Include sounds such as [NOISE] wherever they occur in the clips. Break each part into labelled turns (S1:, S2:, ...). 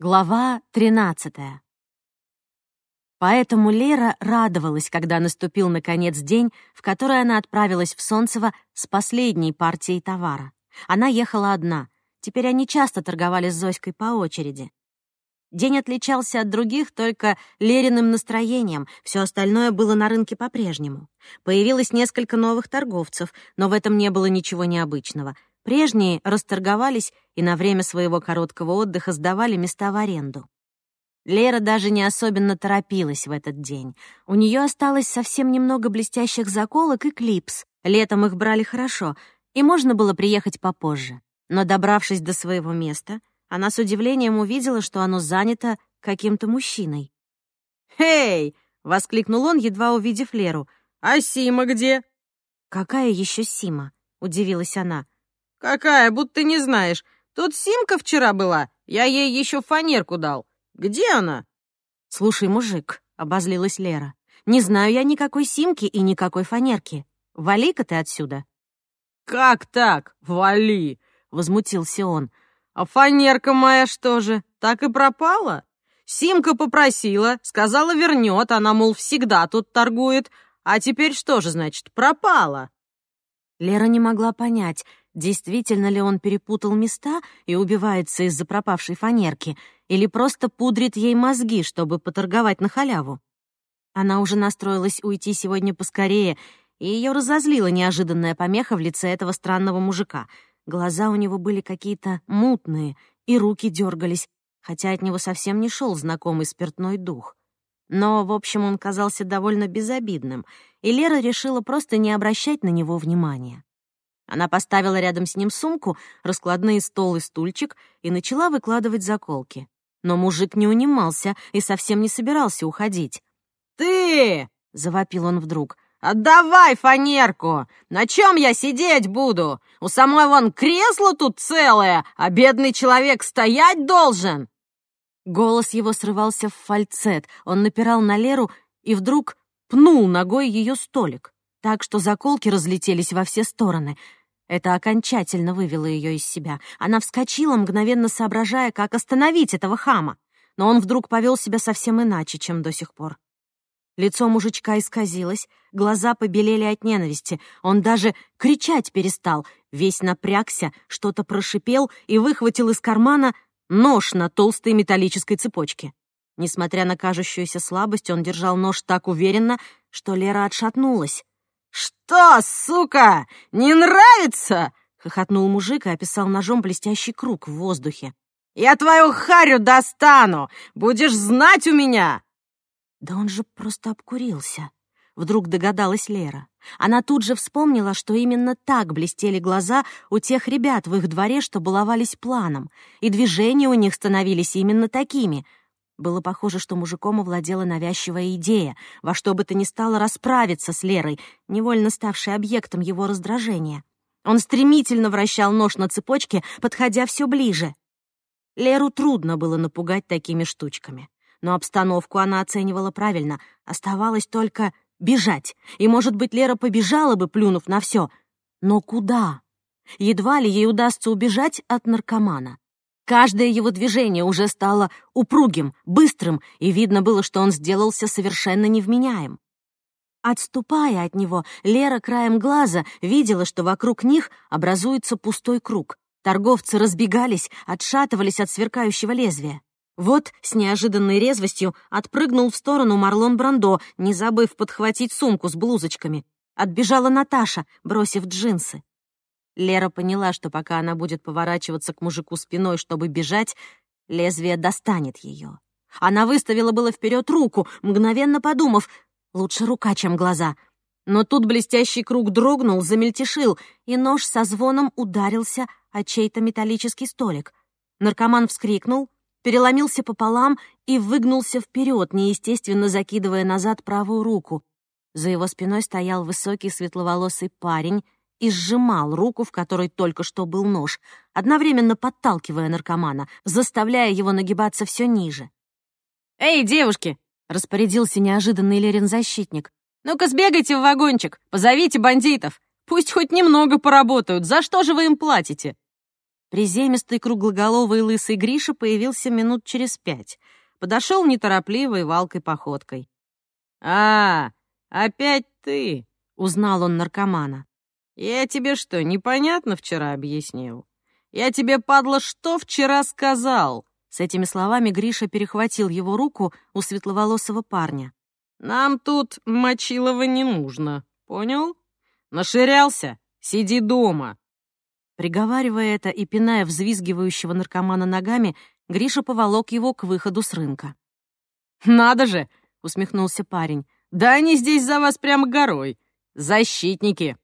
S1: Глава 13 Поэтому Лера радовалась, когда наступил, наконец, день, в который она отправилась в Солнцево с последней партией товара. Она ехала одна. Теперь они часто торговали с Зоськой по очереди. День отличался от других только Лериным настроением, все остальное было на рынке по-прежнему. Появилось несколько новых торговцев, но в этом не было ничего необычного — Прежние расторговались и на время своего короткого отдыха сдавали места в аренду. Лера даже не особенно торопилась в этот день. У нее осталось совсем немного блестящих заколок и клипс. Летом их брали хорошо, и можно было приехать попозже. Но, добравшись до своего места, она с удивлением увидела, что оно занято каким-то мужчиной.
S2: «Эй!» — воскликнул он, едва увидев Леру. «А Сима где?»
S1: «Какая еще Сима?» — удивилась она.
S2: «Какая, будто не знаешь. Тут Симка вчера была, я ей еще фанерку дал. Где она?»
S1: «Слушай, мужик», — обозлилась Лера, «не знаю я никакой Симки и никакой фанерки. Вали-ка ты отсюда».
S2: «Как так? Вали!» — возмутился он. «А фанерка моя что же, так и пропала?» Симка попросила, сказала вернет, она, мол, всегда тут торгует. А теперь что же, значит, пропала?»
S1: Лера не могла понять, Действительно ли он перепутал места и убивается из-за пропавшей фанерки, или просто пудрит ей мозги, чтобы поторговать на халяву? Она уже настроилась уйти сегодня поскорее, и ее разозлила неожиданная помеха в лице этого странного мужика. Глаза у него были какие-то мутные, и руки дергались, хотя от него совсем не шел знакомый спиртной дух. Но, в общем, он казался довольно безобидным, и Лера решила просто не обращать на него внимания. Она поставила рядом с ним сумку, раскладные стол и стульчик и начала выкладывать заколки. Но мужик не унимался и совсем не собирался уходить.
S2: «Ты!» — завопил он вдруг. «Отдавай фанерку! На чем я сидеть буду? У самой вон кресло тут целое, а бедный человек стоять должен!»
S1: Голос его срывался в фальцет. Он напирал на Леру и вдруг пнул ногой ее столик, так что заколки разлетелись во все стороны — это окончательно вывело ее из себя. Она вскочила, мгновенно соображая, как остановить этого хама. Но он вдруг повел себя совсем иначе, чем до сих пор. Лицо мужичка исказилось, глаза побелели от ненависти. Он даже кричать перестал, весь напрягся, что-то прошипел и выхватил из кармана нож на толстой металлической цепочке. Несмотря на кажущуюся слабость, он держал нож так уверенно, что Лера отшатнулась.
S2: «Что, сука, не нравится?» — хохотнул
S1: мужик и описал ножом блестящий круг в воздухе.
S2: «Я твою харю достану! Будешь знать у меня!»
S1: «Да он же просто обкурился», — вдруг догадалась Лера. Она тут же вспомнила, что именно так блестели глаза у тех ребят в их дворе, что баловались планом, и движения у них становились именно такими — было похоже, что мужиком овладела навязчивая идея, во что бы то ни стало расправиться с Лерой, невольно ставшей объектом его раздражения. Он стремительно вращал нож на цепочке, подходя все ближе. Леру трудно было напугать такими штучками. Но обстановку она оценивала правильно. Оставалось только бежать. И, может быть, Лера побежала бы, плюнув на все. Но куда? Едва ли ей удастся убежать от наркомана. Каждое его движение уже стало упругим, быстрым, и видно было, что он сделался совершенно невменяем. Отступая от него, Лера краем глаза видела, что вокруг них образуется пустой круг. Торговцы разбегались, отшатывались от сверкающего лезвия. Вот с неожиданной резвостью отпрыгнул в сторону Марлон Брандо, не забыв подхватить сумку с блузочками. Отбежала Наташа, бросив джинсы. Лера поняла, что пока она будет поворачиваться к мужику спиной, чтобы бежать, лезвие достанет ее. Она выставила было вперед руку, мгновенно подумав, лучше рука, чем глаза. Но тут блестящий круг дрогнул, замельтешил, и нож со звоном ударился о чей-то металлический столик. Наркоман вскрикнул, переломился пополам и выгнулся вперед, неестественно закидывая назад правую руку. За его спиной стоял высокий светловолосый парень и сжимал руку, в которой только что был нож, одновременно подталкивая наркомана, заставляя его нагибаться все ниже.
S2: «Эй, девушки!» — распорядился неожиданный Лерин защитник. «Ну-ка сбегайте в вагончик, позовите бандитов. Пусть хоть немного поработают. За что же вы им платите?»
S1: Приземистый круглоголовый лысый Гриша появился минут через пять. Подошел неторопливой валкой походкой.
S2: «А, опять ты!»
S1: — узнал он наркомана.
S2: «Я тебе что, непонятно вчера объяснил? Я тебе, падла, что вчера сказал?»
S1: С этими словами Гриша перехватил его руку у светловолосого парня.
S2: «Нам тут Мочилова не нужно, понял? Наширялся? Сиди дома!»
S1: Приговаривая это и пиная взвизгивающего наркомана ногами, Гриша поволок его к выходу с рынка.
S2: «Надо же!» — усмехнулся парень. «Да они здесь за вас прямо горой. Защитники!»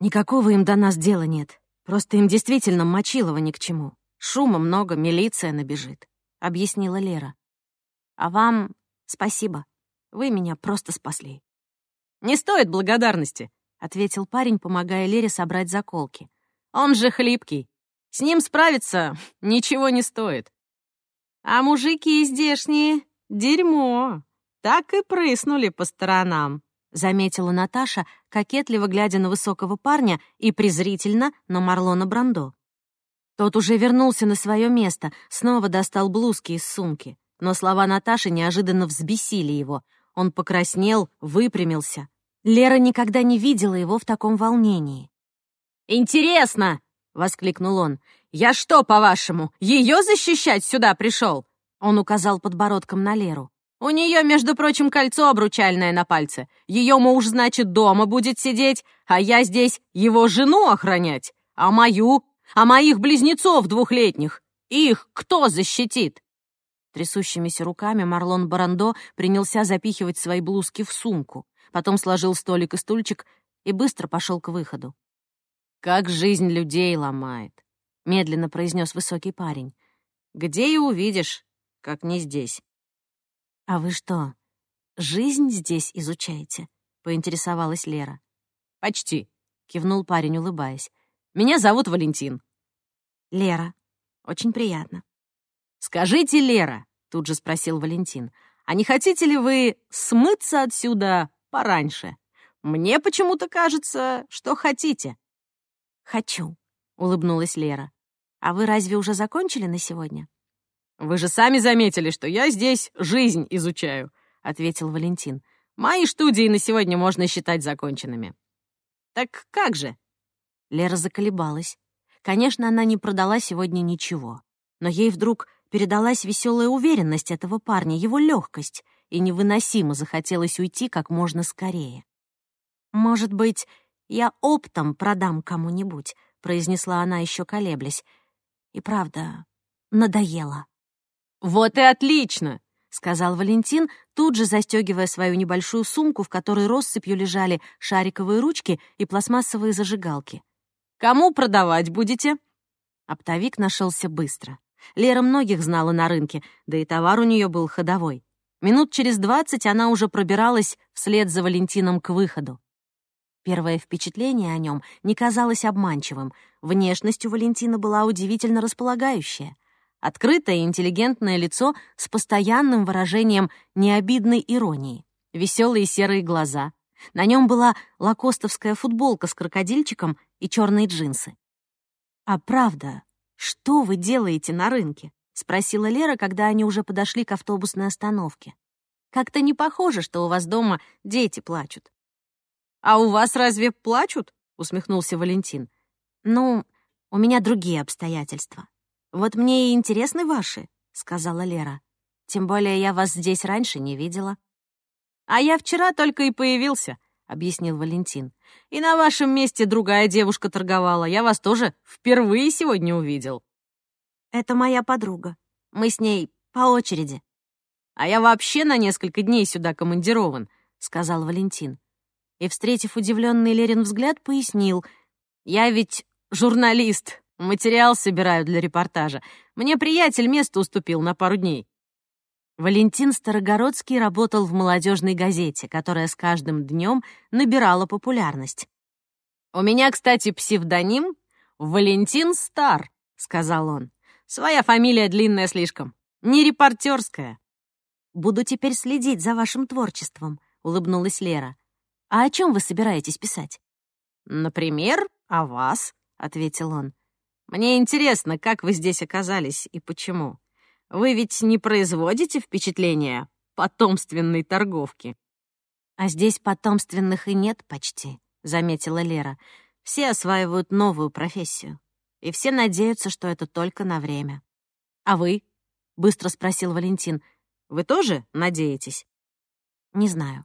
S1: «Никакого им до нас дела нет. Просто им действительно Мочилова ни к чему. Шума много, милиция набежит», — объяснила Лера. «А вам спасибо. Вы меня просто спасли».
S2: «Не стоит благодарности», —
S1: ответил парень, помогая Лере собрать заколки.
S2: «Он же хлипкий. С ним справиться [LAUGHS] ничего не стоит. А мужики здешние — дерьмо. Так и прыснули по сторонам», — заметила Наташа, кокетливо глядя на высокого парня и презрительно на Марлона Брандо.
S1: Тот уже вернулся на свое место, снова достал блузки из сумки. Но слова Наташи неожиданно взбесили его. Он покраснел, выпрямился. Лера никогда не видела его в таком волнении.
S2: «Интересно!» — воскликнул он. «Я что, по-вашему, ее защищать сюда пришел?» Он указал подбородком на Леру. «У нее, между прочим, кольцо обручальное на пальце. Ее муж, значит, дома будет сидеть, а я здесь его жену охранять. А мою а моих близнецов двухлетних? Их кто защитит?»
S1: Трясущимися руками Марлон Барандо принялся запихивать свои блузки в сумку, потом сложил столик и стульчик и быстро пошел к выходу.
S2: «Как жизнь людей ломает», — медленно произнес высокий парень. «Где и увидишь, как не здесь».
S1: «А вы что, жизнь здесь изучаете?» — поинтересовалась Лера.
S2: «Почти», — кивнул парень, улыбаясь. Меня зовут Валентин».
S1: «Лера. Очень приятно».
S2: «Скажите, Лера», — тут же спросил Валентин, «а не хотите ли вы смыться отсюда пораньше? Мне почему-то кажется, что хотите».
S1: «Хочу», — улыбнулась Лера. «А вы разве уже закончили на сегодня?»
S2: «Вы же сами заметили, что я здесь жизнь изучаю», — ответил Валентин. «Мои студии на сегодня можно считать законченными». «Так как же?»
S1: Лера заколебалась. Конечно, она не продала сегодня ничего. Но ей вдруг передалась веселая уверенность этого парня, его легкость, и невыносимо захотелось уйти как можно скорее. «Может быть, я оптом продам кому-нибудь», — произнесла она, еще колеблясь. И правда, надоело.
S2: «Вот и отлично!» — сказал Валентин, тут же застегивая свою небольшую сумку, в которой россыпью лежали шариковые ручки и пластмассовые зажигалки. Кому продавать будете?» Оптовик нашелся быстро. Лера многих знала на рынке, да и товар у нее был ходовой. Минут через двадцать она уже пробиралась вслед за Валентином к выходу.
S1: Первое впечатление о нем не казалось обманчивым. Внешность у Валентина была удивительно располагающая. Открытое интеллигентное лицо с постоянным выражением необидной иронии, веселые серые глаза, на нем была лакостовская футболка с крокодильчиком и черные джинсы. «А правда, что вы делаете на рынке?» — спросила Лера, когда они уже подошли к автобусной остановке. «Как-то не похоже, что у вас дома дети плачут».
S2: «А у вас разве плачут?» — усмехнулся Валентин.
S1: «Ну, у меня другие обстоятельства. Вот мне и интересны ваши», — сказала Лера. «Тем более я вас здесь раньше не видела».
S2: «А я вчера только и появился», — объяснил Валентин. «И на вашем месте другая девушка торговала. Я вас тоже впервые сегодня увидел».
S1: «Это моя подруга. Мы с ней по очереди».
S2: «А я вообще на несколько дней сюда командирован», — сказал Валентин. И, встретив удивленный Лерин взгляд, пояснил. «Я ведь журналист, материал собираю для репортажа. Мне приятель место уступил на пару дней».
S1: Валентин Старогородский работал в молодежной газете, которая с каждым днем набирала популярность.
S2: «У меня, кстати, псевдоним Валентин Стар», — сказал он. «Своя фамилия длинная слишком, не репортерская».
S1: «Буду теперь следить за вашим творчеством», — улыбнулась Лера. «А о чем вы собираетесь писать?»
S2: «Например, о вас», — ответил он. Мне интересно, как вы здесь оказались и почему. Вы ведь не производите впечатления потомственной торговки?»
S1: «А здесь потомственных и нет почти», — заметила Лера. «Все осваивают новую профессию, и все надеются, что это только на время».
S2: «А вы?» — быстро спросил Валентин. «Вы тоже надеетесь?»
S1: «Не знаю.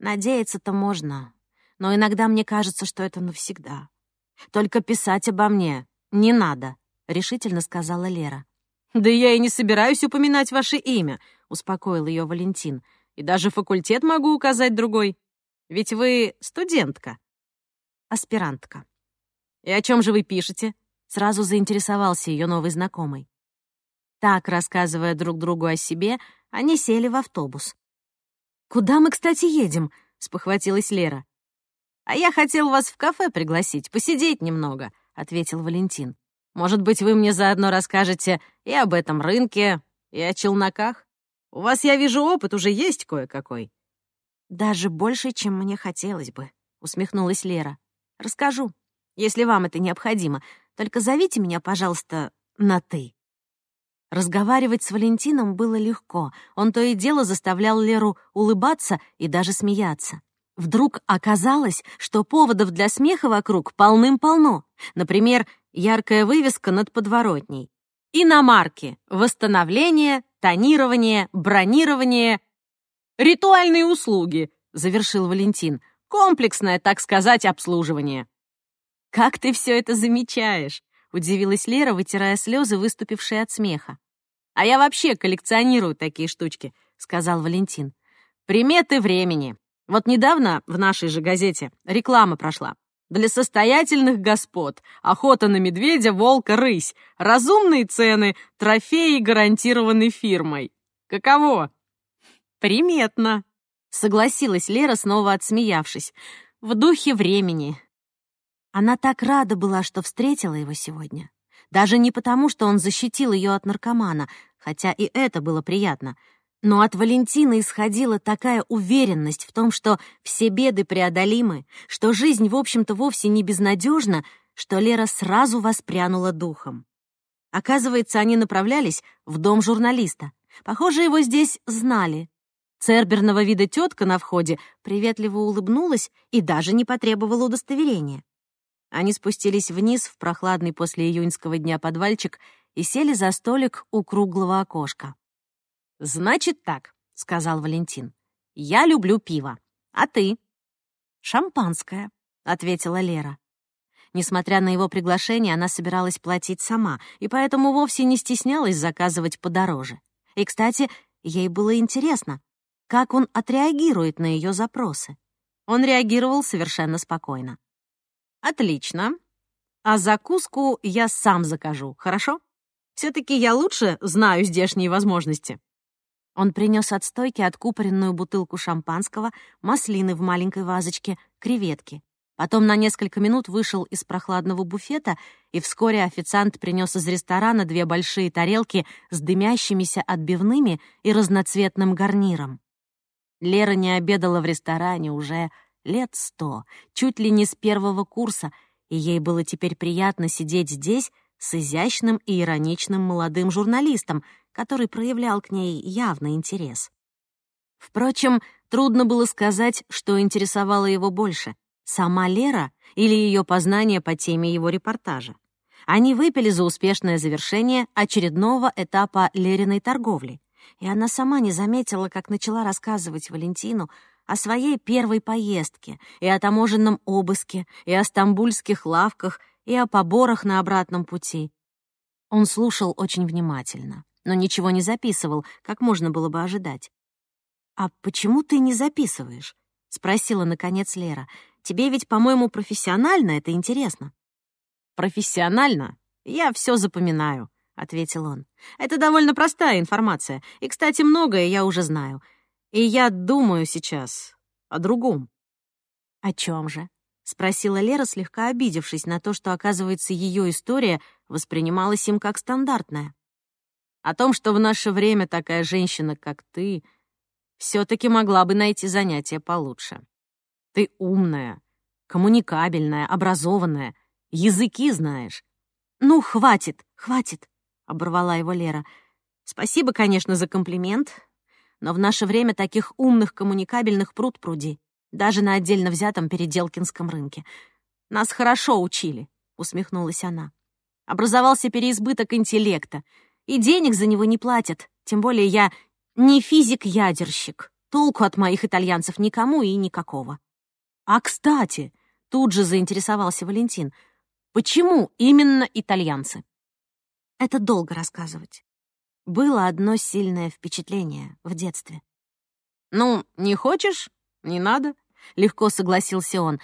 S1: Надеяться-то можно, но иногда мне кажется, что это навсегда. Только писать обо мне не надо», — решительно сказала Лера.
S2: «Да я и не собираюсь упоминать ваше имя», — успокоил ее Валентин. «И даже факультет могу указать другой. Ведь вы студентка».
S1: «Аспирантка».
S2: «И о чем же вы пишете?»
S1: Сразу заинтересовался ее новый знакомый. Так, рассказывая друг другу о себе, они сели в автобус.
S2: «Куда мы, кстати, едем?» — спохватилась Лера. «А я хотел вас в кафе пригласить, посидеть немного», — ответил Валентин. «Может быть, вы мне заодно расскажете и об этом рынке, и о челноках? У вас, я вижу, опыт уже есть кое-какой».
S1: «Даже больше, чем мне хотелось бы», — усмехнулась Лера. «Расскажу, если вам это необходимо. Только зовите меня, пожалуйста, на «ты». Разговаривать с Валентином было легко. Он то и дело заставлял Леру улыбаться и даже смеяться. Вдруг оказалось, что поводов для смеха вокруг полным-полно. Например, яркая вывеска над подворотней. Иномарки, восстановление, тонирование, бронирование.
S2: «Ритуальные услуги», — завершил Валентин. «Комплексное, так сказать, обслуживание».
S1: «Как ты все это замечаешь?» — удивилась Лера, вытирая слезы, выступившие от смеха.
S2: «А я вообще коллекционирую такие штучки», — сказал Валентин. «Приметы времени. Вот недавно в нашей же газете реклама прошла. Для состоятельных господ. Охота на медведя, волка, рысь. Разумные цены, трофеи гарантированы фирмой. Каково?
S1: Приметно. Согласилась Лера, снова отсмеявшись. В духе времени. Она так рада была, что встретила его сегодня. Даже не потому, что он защитил ее от наркомана, хотя и это было приятно. Но от Валентины исходила такая уверенность в том, что все беды преодолимы, что жизнь, в общем-то, вовсе не безнадежна, что Лера сразу воспрянула духом. Оказывается, они направлялись в дом журналиста. Похоже, его здесь знали. Церберного вида тетка на входе приветливо улыбнулась и даже не потребовала удостоверения. Они спустились вниз в прохладный после июньского дня подвальчик и сели за столик у круглого окошка.
S2: «Значит так», — сказал Валентин. «Я люблю пиво. А ты?»
S1: «Шампанское», — ответила Лера. Несмотря на его приглашение, она собиралась платить сама, и поэтому вовсе не стеснялась заказывать подороже. И, кстати, ей было интересно, как он отреагирует на ее запросы. Он реагировал совершенно спокойно.
S2: Отлично. А закуску я сам закажу, хорошо? Все-таки я лучше знаю здешние возможности.
S1: Он принес от стойки откупоренную бутылку шампанского, маслины в маленькой вазочке, креветки. Потом на несколько минут вышел из прохладного буфета, и вскоре официант принес из ресторана две большие тарелки с дымящимися отбивными и разноцветным гарниром. Лера не обедала в ресторане уже лет сто, чуть ли не с первого курса, и ей было теперь приятно сидеть здесь с изящным и ироничным молодым журналистом, который проявлял к ней явный интерес. Впрочем, трудно было сказать, что интересовало его больше — сама Лера или ее познание по теме его репортажа. Они выпили за успешное завершение очередного этапа Лериной торговли, и она сама не заметила, как начала рассказывать Валентину о своей первой поездке, и о таможенном обыске, и о стамбульских лавках, и о поборах на обратном пути. Он слушал очень внимательно, но ничего не записывал, как можно было бы ожидать. «А почему ты не записываешь?» — спросила, наконец, Лера. «Тебе ведь, по-моему, профессионально это интересно».
S2: «Профессионально? Я все запоминаю», — ответил он. «Это довольно простая информация, и, кстати, многое я уже знаю. И я думаю сейчас о другом.
S1: О чем же? спросила Лера, слегка обидевшись на то, что, оказывается, ее история воспринималась им как стандартная.
S2: О том, что в наше время такая женщина, как ты, все-таки могла бы найти занятие получше. Ты умная, коммуникабельная, образованная, языки знаешь.
S1: «Ну, хватит, хватит», — оборвала его Лера. «Спасибо, конечно, за комплимент, но в наше время таких умных коммуникабельных пруд пруди, даже на отдельно взятом Переделкинском рынке. Нас хорошо учили», — усмехнулась она. «Образовался переизбыток интеллекта, и денег за него не платят, тем более я не физик-ядерщик. Толку от моих итальянцев никому и никакого». «А, кстати», — тут же заинтересовался Валентин, «почему именно итальянцы?» Это долго рассказывать. Было одно сильное впечатление в детстве.
S2: «Ну, не хочешь? Не надо», — легко согласился он.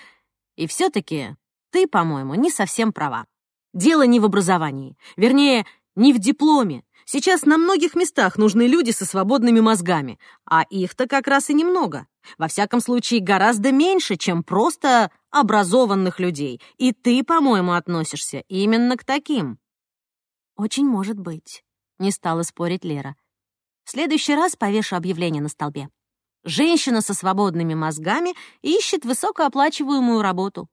S2: «И все-таки ты, по-моему, не совсем права. Дело не в образовании, вернее, не в дипломе. Сейчас на многих местах нужны люди со свободными мозгами, а их-то как раз и немного. Во всяком случае, гораздо меньше, чем просто образованных людей. И ты, по-моему, относишься именно к таким».
S1: «Очень может быть», не стала спорить Лера. В следующий раз повешу объявление на столбе. Женщина со свободными мозгами ищет высокооплачиваемую работу.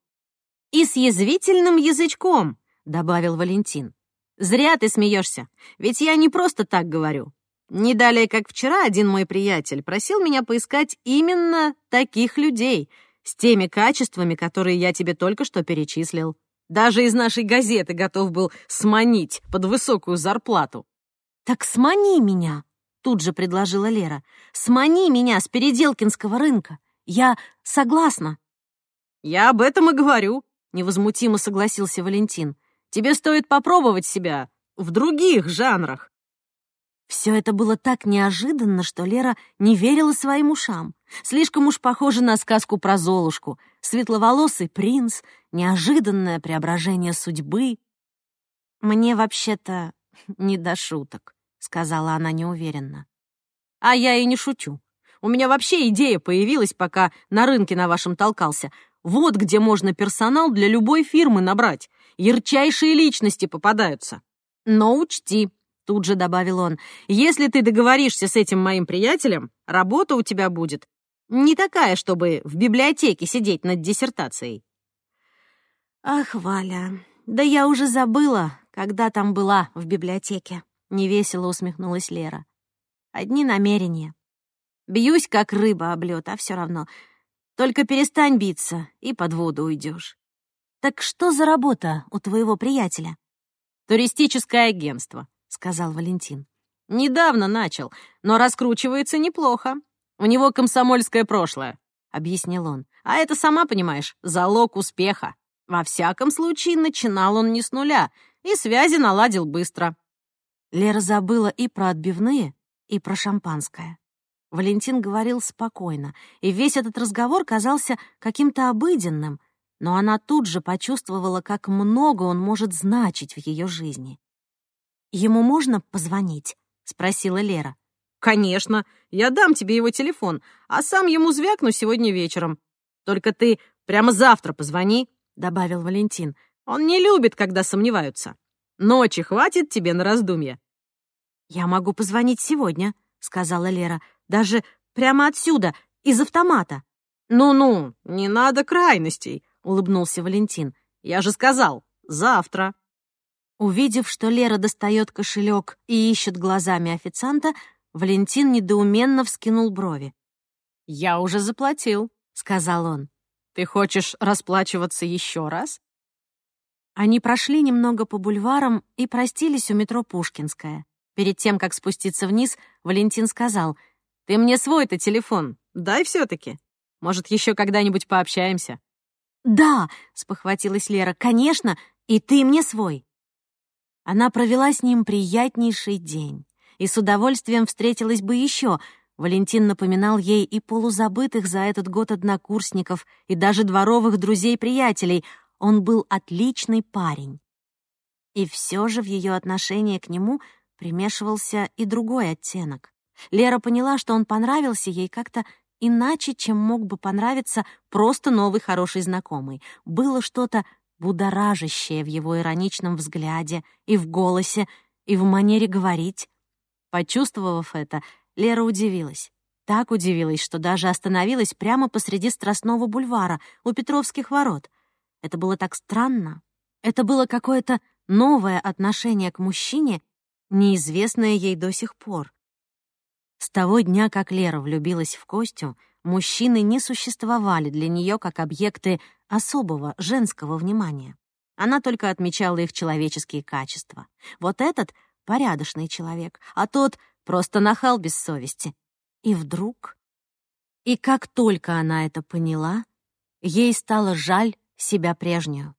S1: «И с язвительным язычком», — добавил Валентин. «Зря ты смеешься, ведь я не просто так говорю. Не далее, как вчера, один мой приятель просил меня поискать именно таких людей, с теми качествами, которые я тебе только что перечислил. Даже из нашей газеты готов был сманить под высокую зарплату. «Так смани меня!» — тут же предложила Лера. «Смани меня с Переделкинского рынка! Я согласна!»
S2: «Я об этом и говорю», — невозмутимо согласился Валентин. «Тебе стоит попробовать себя в других жанрах».
S1: Все это было так неожиданно, что Лера не верила своим ушам. Слишком уж похоже на сказку про Золушку. Светловолосый принц, неожиданное преображение судьбы. Мне вообще-то [LAUGHS] не до шуток. — сказала она неуверенно.
S2: «А я и не шучу. У меня вообще идея появилась, пока на рынке на вашем толкался. Вот где можно персонал для любой фирмы набрать. Ярчайшие личности попадаются. Но учти, тут же добавил он, если ты договоришься с этим моим приятелем, работа у тебя будет не такая, чтобы в библиотеке сидеть над диссертацией.
S1: Ах, Валя, да я уже забыла, когда там была в библиотеке. — невесело усмехнулась Лера. «Одни намерения. Бьюсь, как рыба об лёд, а все равно. Только перестань биться, и под воду уйдешь. Так что за работа у твоего приятеля?»
S2: «Туристическое агентство», — сказал Валентин. «Недавно начал, но раскручивается неплохо. У него комсомольское прошлое», — объяснил он. «А это, сама понимаешь, залог успеха. Во всяком случае, начинал он не с нуля, и связи наладил быстро.
S1: Лера забыла и про отбивные, и про шампанское. Валентин говорил спокойно, и весь этот разговор казался каким-то обыденным, но она тут же почувствовала, как много он может значить в ее жизни. «Ему можно позвонить?» — спросила Лера.
S2: «Конечно, я дам тебе его телефон, а сам ему звякну сегодня вечером. Только ты прямо завтра позвони», — добавил Валентин. «Он не любит, когда сомневаются». Ночи хватит тебе на раздумье?»
S1: «Я могу позвонить сегодня», — сказала Лера. «Даже прямо отсюда, из автомата».
S2: «Ну-ну, не надо крайностей», — улыбнулся Валентин. «Я же сказал, завтра».
S1: Увидев, что Лера достает кошелек и ищет глазами официанта, Валентин недоуменно вскинул брови.
S2: «Я уже заплатил», — сказал он. «Ты хочешь расплачиваться еще раз?»
S1: Они прошли немного по бульварам и простились у метро Пушкинская. Перед тем, как спуститься вниз, Валентин сказал, «Ты мне свой-то телефон, дай все таки Может, еще когда-нибудь пообщаемся?» «Да», — спохватилась Лера, «конечно, и ты мне свой». Она провела с ним приятнейший день и с удовольствием встретилась бы еще. Валентин напоминал ей и полузабытых за этот год однокурсников, и даже дворовых друзей-приятелей — он был отличный парень. И все же в ее отношении к нему примешивался и другой оттенок. Лера поняла, что он понравился ей как-то иначе, чем мог бы понравиться просто новый хороший знакомый. Было что-то будоражащее в его ироничном взгляде и в голосе, и в манере говорить. Почувствовав это, Лера удивилась. Так удивилась, что даже остановилась прямо посреди Страстного бульвара у Петровских ворот. Это было так странно. Это было какое-то новое отношение к мужчине, неизвестное ей до сих пор. С того дня, как Лера влюбилась в Костю, мужчины не существовали для нее как объекты особого женского внимания. Она только отмечала их человеческие качества. Вот этот — порядочный человек, а тот — просто нахал без совести. И вдруг... И как только она это поняла, ей стало жаль себя прежнюю.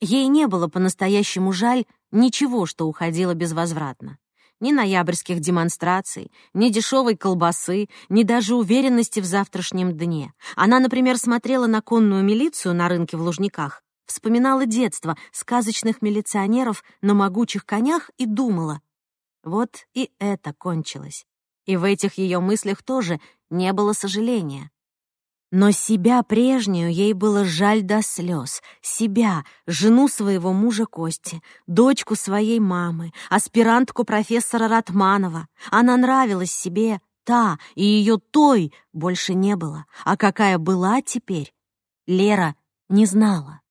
S1: Ей не было по-настоящему жаль ничего, что уходило безвозвратно ни ноябрьских демонстраций, ни дешевой колбасы, ни даже уверенности в завтрашнем дне. Она, например, смотрела на конную милицию на рынке в Лужниках, вспоминала детство сказочных милиционеров на могучих конях и думала, вот и это кончилось. И в этих ее мыслях тоже не было сожаления. Но себя прежнюю ей было жаль до слез. Себя, жену своего мужа Кости, дочку своей мамы, аспирантку профессора Ратманова. Она нравилась себе, та, и ее той больше не было. А какая была теперь, Лера не знала.